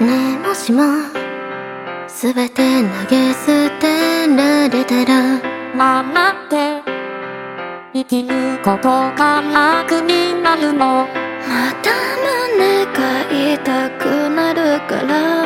ねえもしも全て投げ捨てられたら。守って生きることが楽になるのまた胸が痛くなるから。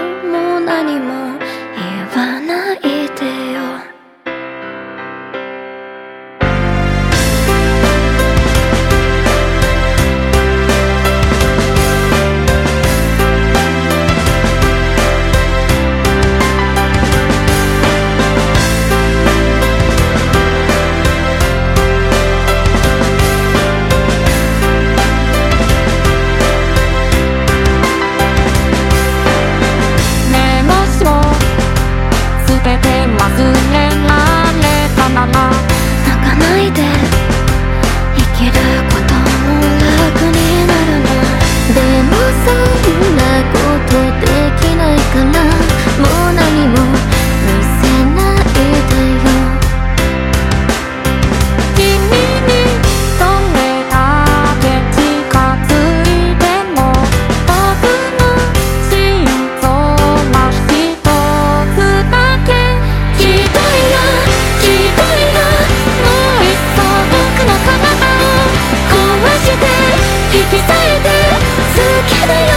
けない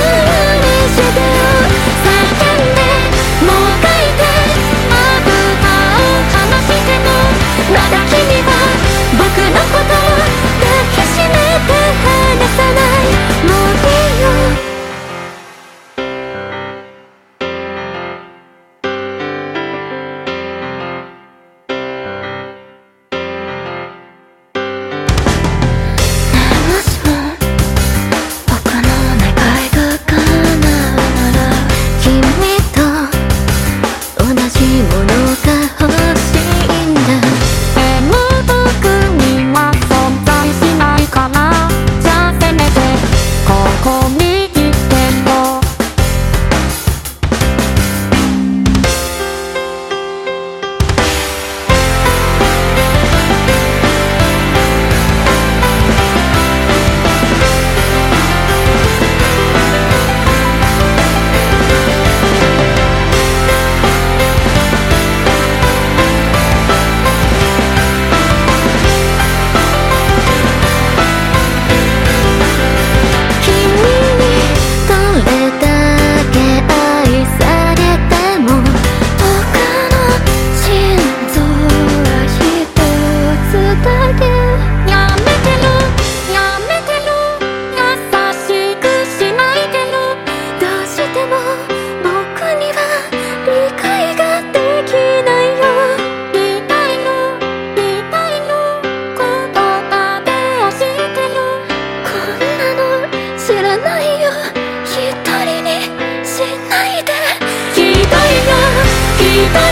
い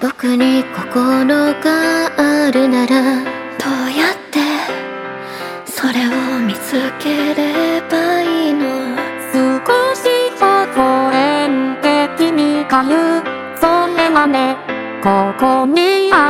僕に心があるならどうやってそれを見つければいいの？少しは公んで君が言う。それはねここにある。